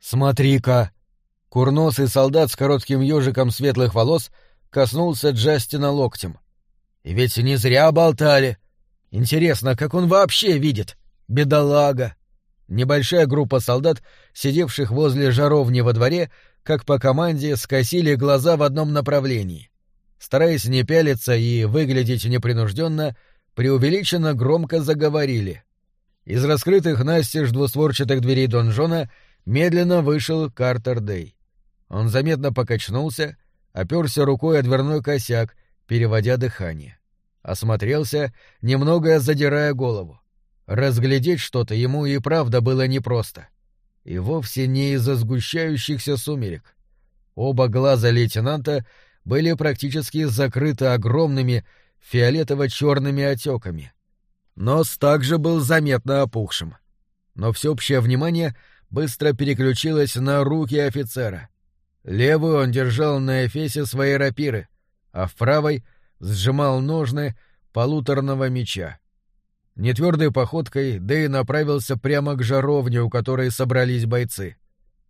«Смотри-ка!» Курносый солдат с коротким ежиком светлых волос коснулся Джастина локтем. «И ведь не зря болтали. Интересно, как он вообще видит? Бедолага!» Небольшая группа солдат, сидевших возле жаровни во дворе, как по команде, скосили глаза в одном направлении. Стараясь не пялиться и выглядеть непринужденно, преувеличенно громко заговорили. Из раскрытых настежь двустворчатых дверей донжона медленно вышел Картер Дэй. Он заметно покачнулся, оперся рукой о дверной косяк, переводя дыхание. Осмотрелся, немного задирая голову. Разглядеть что-то ему и правда было непросто. И вовсе не из-за сгущающихся сумерек. Оба глаза лейтенанта были практически закрыты огромными фиолетово-черными отеками. Нос также был заметно опухшим. Но всеобщее внимание быстро переключилось на руки офицера. Левую он держал на эфесе своей рапиры, а в правой сжимал ножны полуторного меча. Нетвердой походкой Дэй направился прямо к жаровне, у которой собрались бойцы.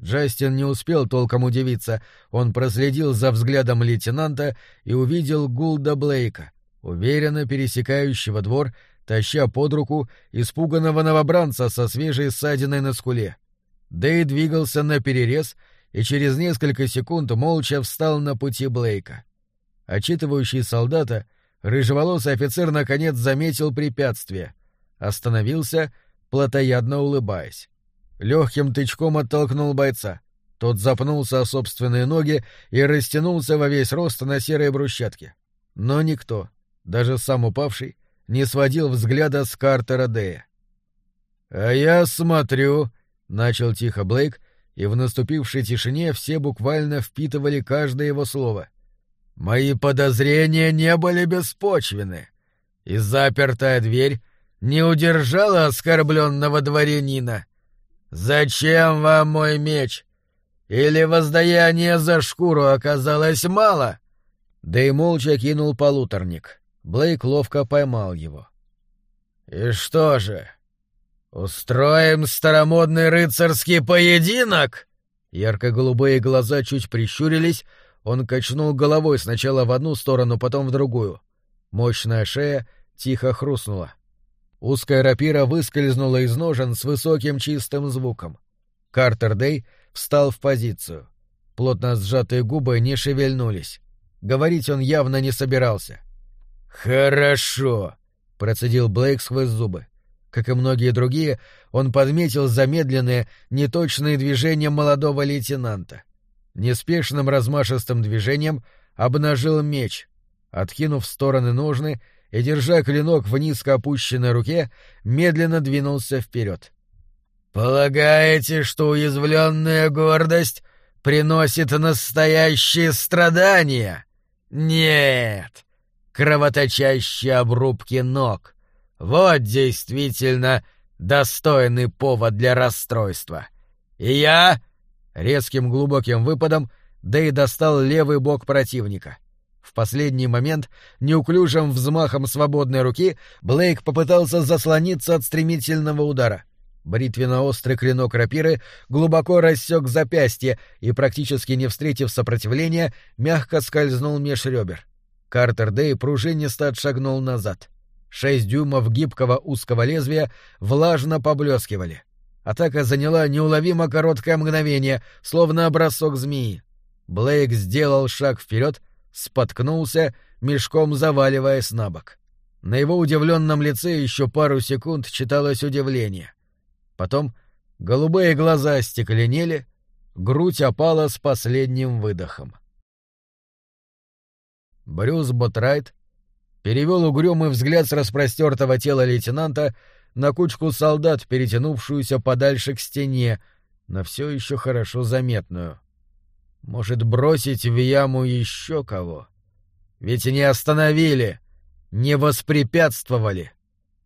Джастин не успел толком удивиться, он проследил за взглядом лейтенанта и увидел Гулда Блейка, уверенно пересекающего двор, таща под руку испуганного новобранца со свежей ссадиной на скуле. Дэй двигался на перерез и через несколько секунд молча встал на пути Блейка. Отчитывающий солдата — Рыжеволосый офицер наконец заметил препятствие. Остановился, плотоядно улыбаясь. Легким тычком оттолкнул бойца. Тот запнулся о собственные ноги и растянулся во весь рост на серой брусчатке. Но никто, даже сам упавший, не сводил взгляда с Картера Дея. «А я смотрю», — начал тихо Блейк, и в наступившей тишине все буквально впитывали каждое его слово. Мои подозрения не были беспочвены, и запертая дверь не удержала оскорбленного дворянина. Зачем вам мой меч? Или воздаяние за шкуру оказалось мало? Да и молча кинул полуторник. Блейк ловко поймал его. И что же? Устроим старомодный рыцарский поединок? Ярко-голубые глаза чуть прищурились, он качнул головой сначала в одну сторону, потом в другую. Мощная шея тихо хрустнула. Узкая рапира выскользнула из ножен с высоким чистым звуком. Картер Дэй встал в позицию. Плотно сжатые губы не шевельнулись. Говорить он явно не собирался. «Хорошо», — процедил Блейк сквозь зубы. Как и многие другие, он подметил замедленные, неточные движения молодого лейтенанта — неспешным размашистым движением обнажил меч, откинув в стороны ножны и, держа клинок в низко опущенной руке, медленно двинулся вперед. «Полагаете, что уязвленная гордость приносит настоящие страдания? Нет! Кровоточащие обрубки ног. Вот действительно достойный повод для расстройства. И я Резким глубоким выпадом Дэй достал левый бок противника. В последний момент, неуклюжим взмахом свободной руки, Блейк попытался заслониться от стремительного удара. Бритвенно-острый клинок рапиры глубоко рассек запястье и, практически не встретив сопротивления, мягко скользнул меж ребер. Картер Дэй пружинисто отшагнул назад. Шесть дюймов гибкого узкого лезвия влажно поблескивали. Атака заняла неуловимо короткое мгновение, словно бросок змеи. Блейк сделал шаг вперед, споткнулся, мешком заваливаясь на бок. На его удивленном лице еще пару секунд читалось удивление. Потом голубые глаза стекленели, грудь опала с последним выдохом. Брюс Ботрайт перевел угрюмый взгляд с распростертого тела лейтенанта на кучку солдат, перетянувшуюся подальше к стене, но все еще хорошо заметную. Может, бросить в яму еще кого? Ведь не остановили, не воспрепятствовали.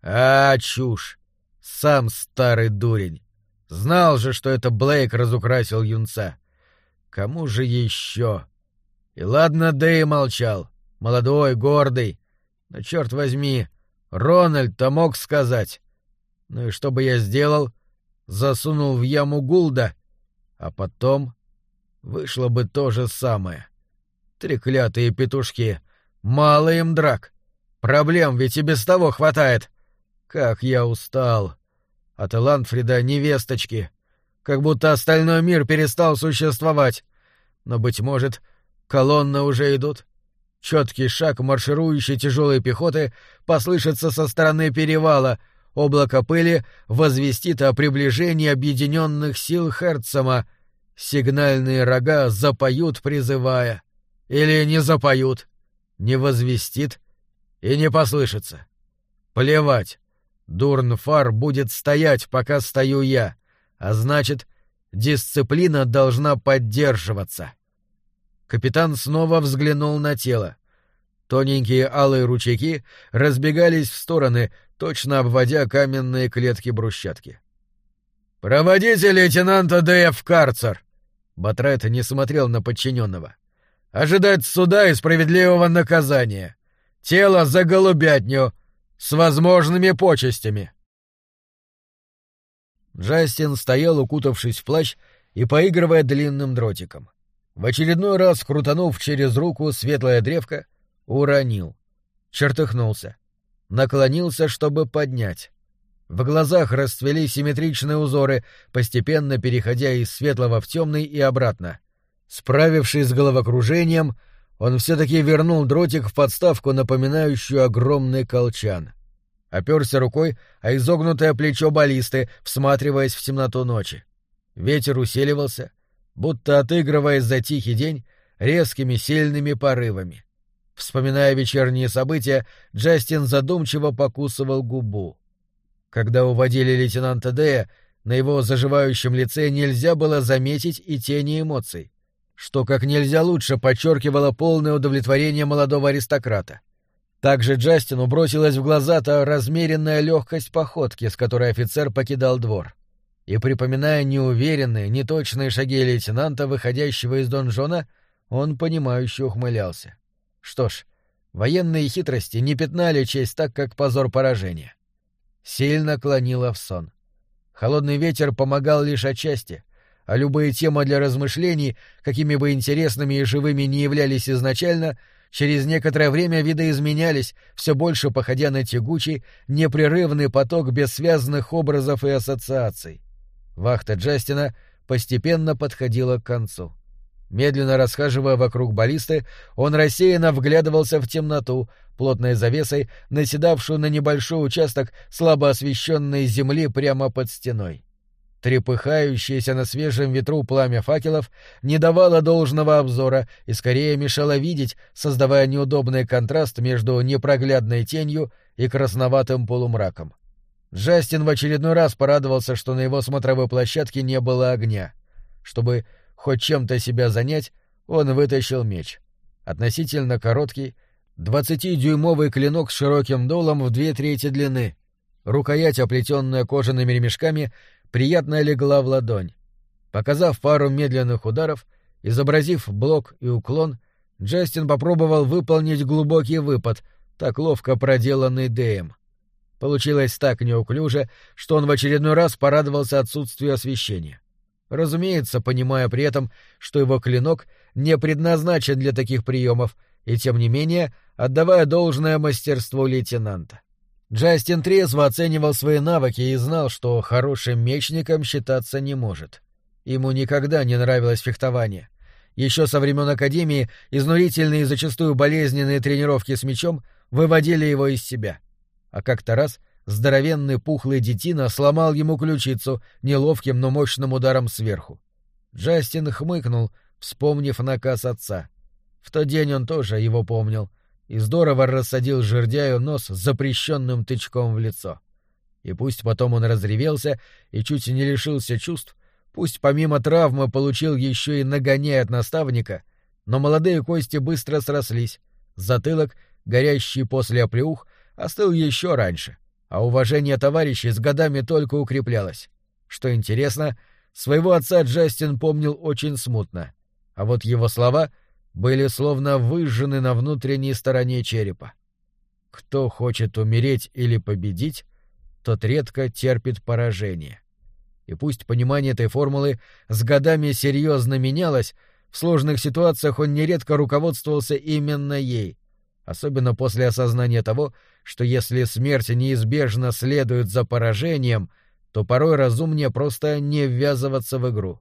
А, чушь! Сам старый дурень. Знал же, что это Блейк разукрасил юнца. Кому же еще? И ладно, Дэй молчал. Молодой, гордый. Но, черт возьми, Рональд-то мог сказать. Ну и что бы я сделал? Засунул в яму Гулда? А потом вышло бы то же самое. Треклятые петушки. Мало им драк. Проблем ведь и без того хватает. Как я устал. От Эландфрида невесточки. Как будто остальной мир перестал существовать. Но, быть может, колонны уже идут. Четкий шаг марширующей тяжелой пехоты послышится со стороны перевала. Облако пыли возвестит о приближении объединенных сил Херцема. Сигнальные рога запоют, призывая. Или не запоют. Не возвестит и не послышится. Плевать. Дурнфар будет стоять, пока стою я, а значит, дисциплина должна поддерживаться. Капитан снова взглянул на тело. Тоненькие алые ручейки разбегались в стороны, точно обводя каменные клетки брусчатки. «Проводите лейтенанта Дэя в карцер!» Батрайт не смотрел на подчиненного. «Ожидать суда и справедливого наказания. Тело за голубятню, с возможными почестями!» Джастин стоял, укутавшись в плащ и поигрывая длинным дротиком. В очередной раз, крутанув через руку светлая древко, уронил. Чертыхнулся. Наклонился, чтобы поднять. В глазах расцвели симметричные узоры, постепенно переходя из светлого в темный и обратно. Справившись с головокружением, он все-таки вернул дротик в подставку, напоминающую огромный колчан. Оперся рукой о изогнутое плечо баллисты, всматриваясь в темноту ночи. Ветер усиливался, будто отыгрываясь за тихий день резкими сильными порывами. Вспоминая вечерние события, Джастин задумчиво покусывал губу. Когда уводили лейтенанта Дэя, на его заживающем лице нельзя было заметить и тени эмоций, что как нельзя лучше подчеркивало полное удовлетворение молодого аристократа. Также Джастину бросилась в глаза та размеренная легкость походки, с которой офицер покидал двор и, припоминая неуверенные, неточные шаги лейтенанта, выходящего из донжона, он понимающе ухмылялся. Что ж, военные хитрости не пятнали честь так, как позор поражения. Сильно клонило в сон. Холодный ветер помогал лишь отчасти, а любые темы для размышлений, какими бы интересными и живыми не являлись изначально, через некоторое время видоизменялись, все больше походя на тягучий, непрерывный поток бессвязных образов и ассоциаций. Вахта Джастина постепенно подходила к концу. Медленно расхаживая вокруг баллисты, он рассеянно вглядывался в темноту, плотной завесой, наседавшую на небольшой участок слабо освещенной земли прямо под стеной. Трепыхающееся на свежем ветру пламя факелов не давало должного обзора и скорее мешало видеть, создавая неудобный контраст между непроглядной тенью и красноватым полумраком. Джастин в очередной раз порадовался, что на его смотровой площадке не было огня. Чтобы хоть чем-то себя занять, он вытащил меч. Относительно короткий, двадцатидюймовый клинок с широким долом в две трети длины. Рукоять, оплетенная кожаными ремешками, приятно легла в ладонь. Показав пару медленных ударов, изобразив блок и уклон, Джастин попробовал выполнить глубокий выпад, так ловко проделанный Дэем. Получилось так неуклюже, что он в очередной раз порадовался отсутствию освещения. Разумеется, понимая при этом, что его клинок не предназначен для таких приемов, и тем не менее отдавая должное мастерству лейтенанта. Джастин трезво оценивал свои навыки и знал, что хорошим мечником считаться не может. Ему никогда не нравилось фехтование. Еще со времен Академии изнурительные и зачастую болезненные тренировки с мечом выводили его из себя — а как-то раз здоровенный пухлый детина сломал ему ключицу неловким, но мощным ударом сверху. Джастин хмыкнул, вспомнив наказ отца. В тот день он тоже его помнил и здорово рассадил жердяю нос с запрещенным тычком в лицо. И пусть потом он разревелся и чуть не лишился чувств, пусть помимо травмы получил еще и нагоняй от наставника, но молодые кости быстро срослись, затылок, горящий после оплеух, остыл еще раньше, а уважение товарищей с годами только укреплялось. Что интересно, своего отца Джастин помнил очень смутно, а вот его слова были словно выжжены на внутренней стороне черепа. Кто хочет умереть или победить, тот редко терпит поражение. И пусть понимание этой формулы с годами серьезно менялось, в сложных ситуациях он нередко руководствовался именно ей, особенно после осознания того, что если смерть неизбежно следует за поражением, то порой разумнее просто не ввязываться в игру.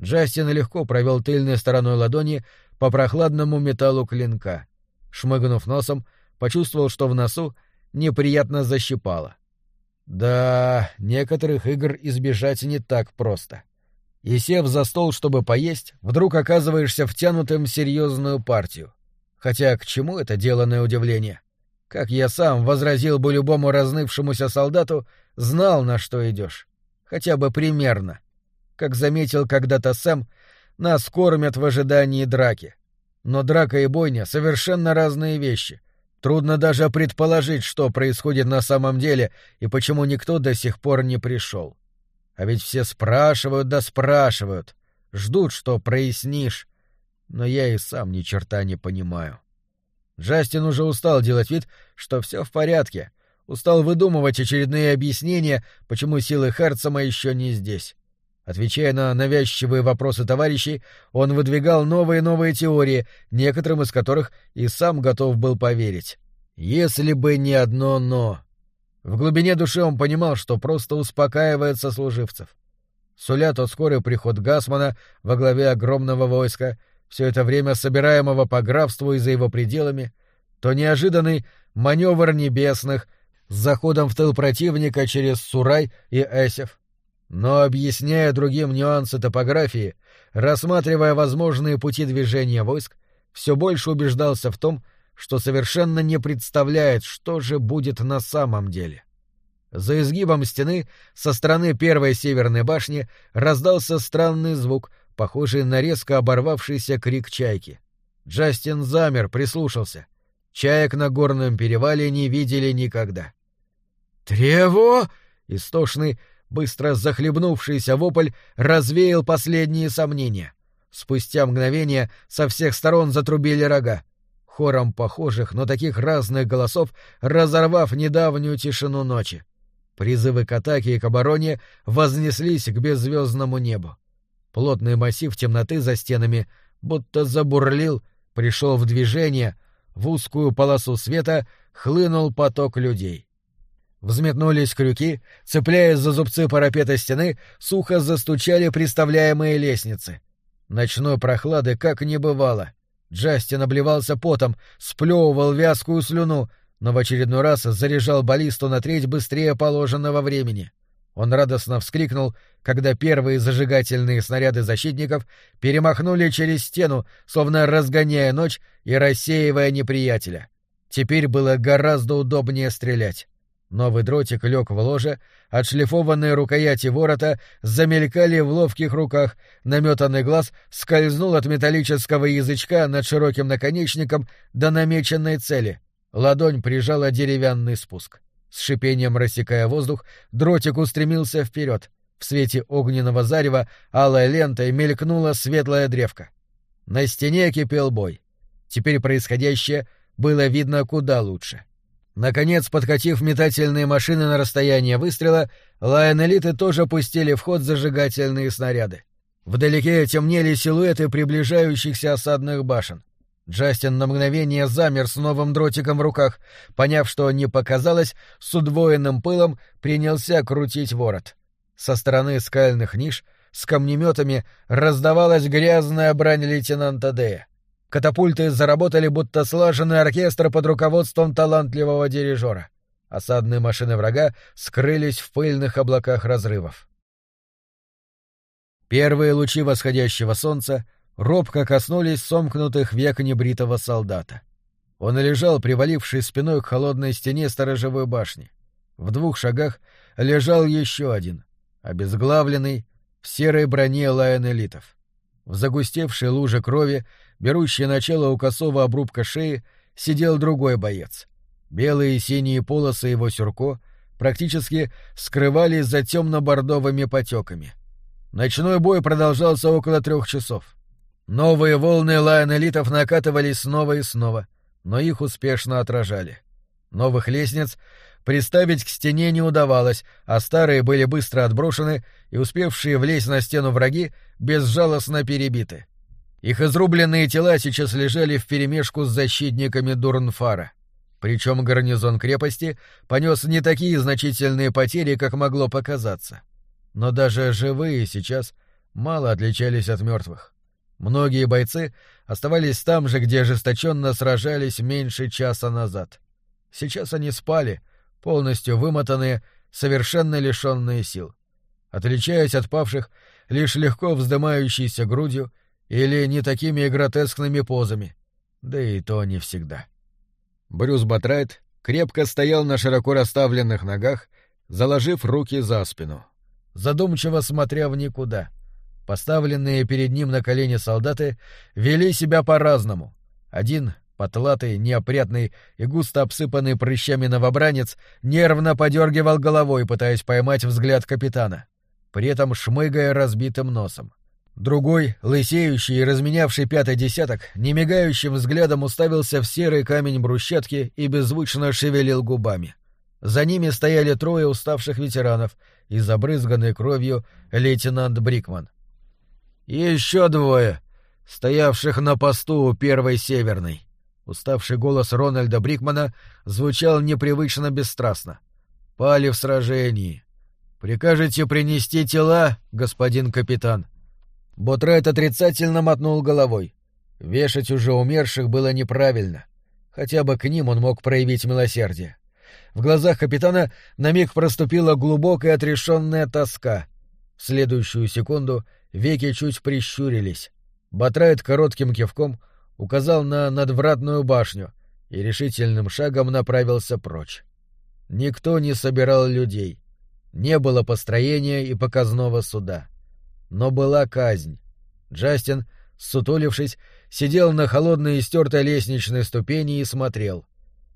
Джастин легко провел тыльной стороной ладони по прохладному металлу клинка. Шмыгнув носом, почувствовал, что в носу неприятно защипало. Да, некоторых игр избежать не так просто. И сев за стол, чтобы поесть, вдруг оказываешься втянутым в серьезную партию. Хотя к чему это деланное удивление? Как я сам возразил бы любому разнывшемуся солдату, знал, на что идешь. Хотя бы примерно. Как заметил когда-то Сэм, нас кормят в ожидании драки. Но драка и бойня — совершенно разные вещи — Трудно даже предположить, что происходит на самом деле и почему никто до сих пор не пришел. А ведь все спрашивают да спрашивают, ждут, что прояснишь. Но я и сам ни черта не понимаю. Джастин уже устал делать вид, что все в порядке, устал выдумывать очередные объяснения, почему силы Херцема еще не здесь. Отвечая на навязчивые вопросы товарищей, он выдвигал новые и новые теории, некоторым из которых и сам готов был поверить. Если бы не одно «но». В глубине души он понимал, что просто успокаивает сослуживцев. Суля тот скорый приход Гасмана во главе огромного войска, все это время собираемого по графству и за его пределами, то неожиданный маневр небесных с заходом в тыл противника через Сурай и Эсев — но, объясняя другим нюансы топографии, рассматривая возможные пути движения войск, все больше убеждался в том, что совершенно не представляет, что же будет на самом деле. За изгибом стены со стороны первой северной башни раздался странный звук, похожий на резко оборвавшийся крик чайки. Джастин замер, прислушался. Чаек на горном перевале не видели никогда. «Трево!» — истошный, Быстро захлебнувшийся вопль развеял последние сомнения. Спустя мгновение со всех сторон затрубили рога. Хором похожих, но таких разных голосов, разорвав недавнюю тишину ночи. Призывы к атаке и к обороне вознеслись к беззвездному небу. Плотный массив темноты за стенами будто забурлил, пришел в движение, в узкую полосу света хлынул поток людей. Взметнулись крюки, цепляясь за зубцы парапета стены, сухо застучали приставляемые лестницы. Ночной прохлады как не бывало. Джастин обливался потом, сплевывал вязкую слюну, но в очередной раз заряжал баллисту на треть быстрее положенного времени. Он радостно вскрикнул, когда первые зажигательные снаряды защитников перемахнули через стену, словно разгоняя ночь и рассеивая неприятеля. Теперь было гораздо удобнее стрелять. Новый дротик лег в ложе, отшлифованные рукояти ворота замелькали в ловких руках, наметанный глаз скользнул от металлического язычка над широким наконечником до намеченной цели. Ладонь прижала деревянный спуск. С шипением рассекая воздух, дротик устремился вперед. В свете огненного зарева алая лента мелькнула светлая древка. На стене кипел бой. Теперь происходящее было видно куда лучше. — Наконец, подкатив метательные машины на расстояние выстрела, лайон-элиты тоже пустили в ход зажигательные снаряды. Вдалеке темнели силуэты приближающихся осадных башен. Джастин на мгновение замер с новым дротиком в руках, поняв, что не показалось, с удвоенным пылом принялся крутить ворот. Со стороны скальных ниш с камнеметами раздавалась грязная брань лейтенанта Дея. Катапульты заработали будто слаженный оркестр под руководством талантливого дирижера. Осадные машины врага скрылись в пыльных облаках разрывов. Первые лучи восходящего солнца робко коснулись сомкнутых век небритого солдата. Он лежал, привалившись спиной к холодной стене сторожевой башни. В двух шагах лежал еще один, обезглавленный, в серой броне лайон-элитов. В загустевшей луже крови берущий начало у косого обрубка шеи, сидел другой боец. Белые и синие полосы его сюрко практически скрывались за темно-бордовыми потеками. Ночной бой продолжался около трех часов. Новые волны лайон-элитов накатывались снова и снова, но их успешно отражали. Новых лестниц приставить к стене не удавалось, а старые были быстро отброшены, и успевшие влезть на стену враги безжалостно перебиты. Их изрубленные тела сейчас лежали вперемешку с защитниками Дурнфара. Причем гарнизон крепости понес не такие значительные потери, как могло показаться. Но даже живые сейчас мало отличались от мертвых. Многие бойцы оставались там же, где ожесточенно сражались меньше часа назад. Сейчас они спали, полностью вымотанные, совершенно лишенные сил. Отличаясь от павших лишь легко вздымающейся грудью или не такими гротескными позами, да и то не всегда. Брюс Батрайт крепко стоял на широко расставленных ногах, заложив руки за спину, задумчиво смотря в никуда. Поставленные перед ним на колени солдаты вели себя по-разному. Один, потлатый, неопрятный и густо обсыпанный прыщами новобранец, нервно подергивал головой, пытаясь поймать взгляд капитана, при этом шмыгая разбитым носом. Другой, лысеющий и разменявший пятый десяток, немигающим взглядом уставился в серый камень брусчатки и беззвучно шевелил губами. За ними стояли трое уставших ветеранов и забрызганный кровью лейтенант Брикман. «Еще двое, стоявших на посту у первой северной». Уставший голос Рональда Брикмана звучал непривычно бесстрастно. «Пали в сражении. Прикажете принести тела, господин капитан?» Ботрайт отрицательно мотнул головой. Вешать уже умерших было неправильно. Хотя бы к ним он мог проявить милосердие. В глазах капитана на миг проступила глубокая отрешенная тоска. В следующую секунду веки чуть прищурились. Батрайт коротким кивком указал на надвратную башню и решительным шагом направился прочь. Никто не собирал людей. Не было построения и показного суда. Но была казнь. Джастин, сутулившись, сидел на холодной и стертой лестничной ступени и смотрел.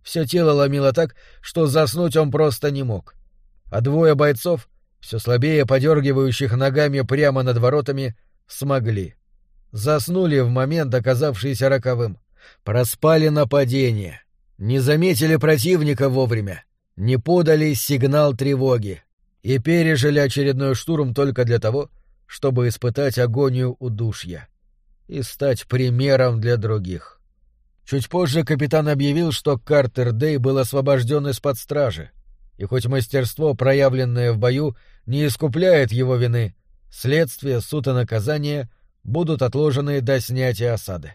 Все тело ломило так, что заснуть он просто не мог. А двое бойцов, все слабее подергивающих ногами прямо над воротами, смогли. Заснули в момент, оказавшийся роковым. Проспали нападение. Не заметили противника вовремя. Не подали сигнал тревоги. И пережили очередной штурм только для того, чтобы испытать агонию удушья и стать примером для других. Чуть позже капитан объявил, что Картер Дэй был освобожден из-под стражи, и хоть мастерство, проявленное в бою, не искупляет его вины, следствие, суд и наказание будут отложены до снятия осады.